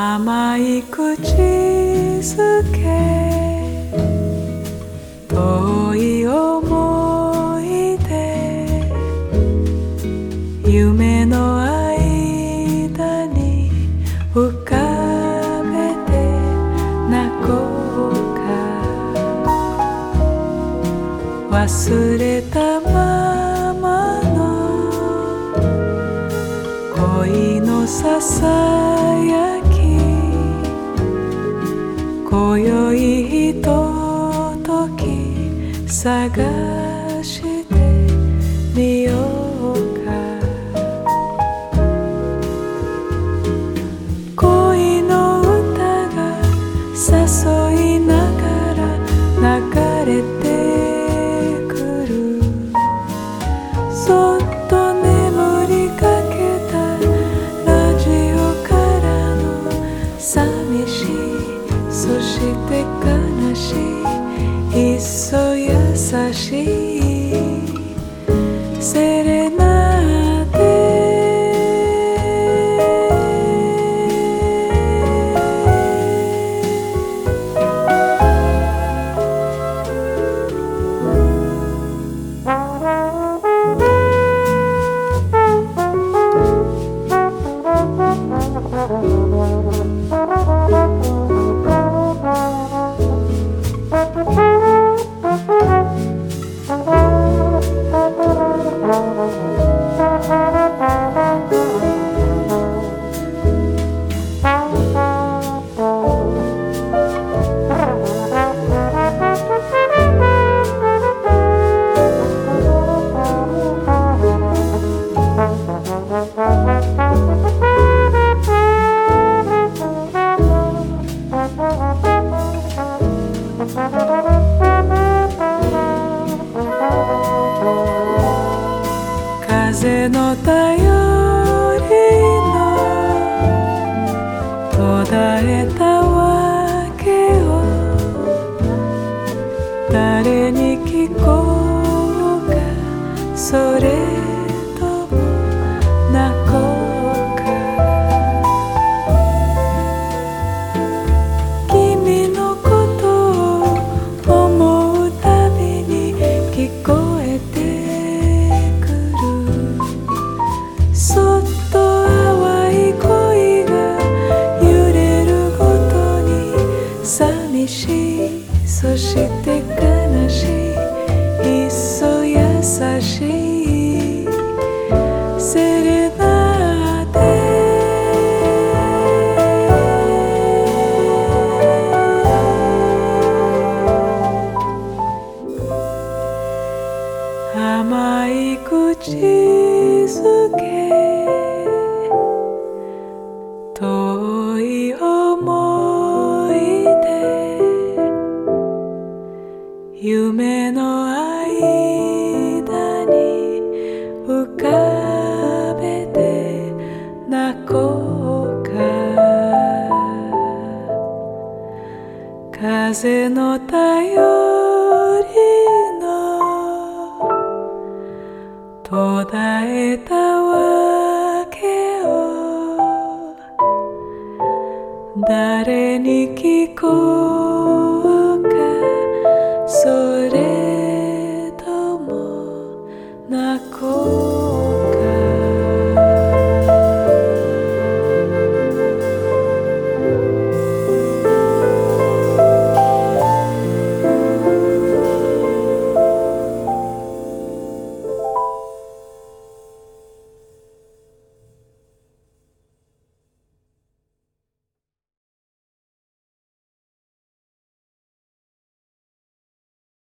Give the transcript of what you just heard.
甘い口づけ。遠い思い出。夢の間に浮かべて。泣こうか。忘れたままの。恋のささやき。今宵ひととき探してみようか。恋の歌が誘いながら流れてそ優しいセレナ風の頼りの途絶えたわけを誰に聞こうか。それ寂しいそして悲しいいっそ優しいセレナーデ甘い口づけ。夢の間に浮かべて泣こうか風の頼りの途絶えたわけを誰に聞こう na cor.